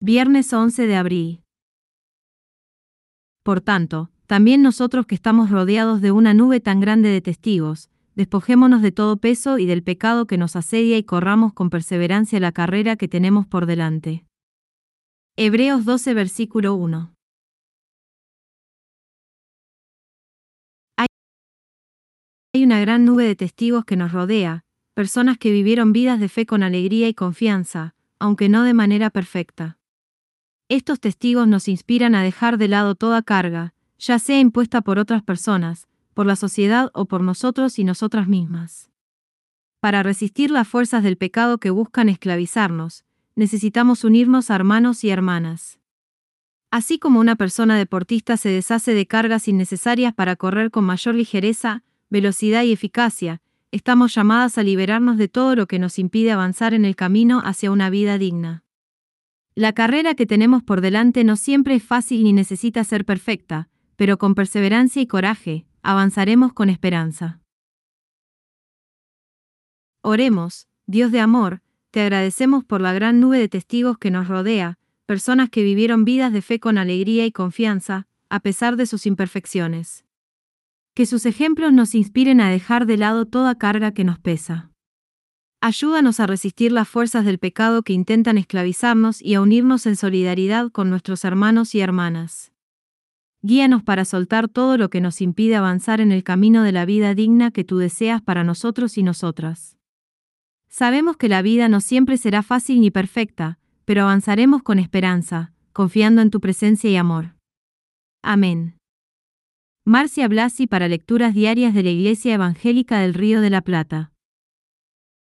Viernes 11 de abril. Por tanto, también nosotros que estamos rodeados de una nube tan grande de testigos, despojémonos de todo peso y del pecado que nos asedia y corramos con perseverancia la carrera que tenemos por delante. Hebreos 12 versículo 1. Hay una gran nube de testigos que nos rodea, personas que vivieron vidas de fe con alegría y confianza, aunque no de manera perfecta. Estos testigos nos inspiran a dejar de lado toda carga, ya sea impuesta por otras personas, por la sociedad o por nosotros y nosotras mismas. Para resistir las fuerzas del pecado que buscan esclavizarnos, necesitamos unirnos a hermanos y hermanas. Así como una persona deportista se deshace de cargas innecesarias para correr con mayor ligereza, velocidad y eficacia, estamos llamadas a liberarnos de todo lo que nos impide avanzar en el camino hacia una vida digna. La carrera que tenemos por delante no siempre es fácil ni necesita ser perfecta, pero con perseverancia y coraje, avanzaremos con esperanza. Oremos, Dios de amor, te agradecemos por la gran nube de testigos que nos rodea, personas que vivieron vidas de fe con alegría y confianza, a pesar de sus imperfecciones. Que sus ejemplos nos inspiren a dejar de lado toda carga que nos pesa. Ayúdanos a resistir las fuerzas del pecado que intentan esclavizarnos y a unirnos en solidaridad con nuestros hermanos y hermanas. Guíanos para soltar todo lo que nos impide avanzar en el camino de la vida digna que tú deseas para nosotros y nosotras. Sabemos que la vida no siempre será fácil ni perfecta, pero avanzaremos con esperanza, confiando en tu presencia y amor. Amén. Marcia Blasi para lecturas diarias de la Iglesia Evangélica del Río de la Plata.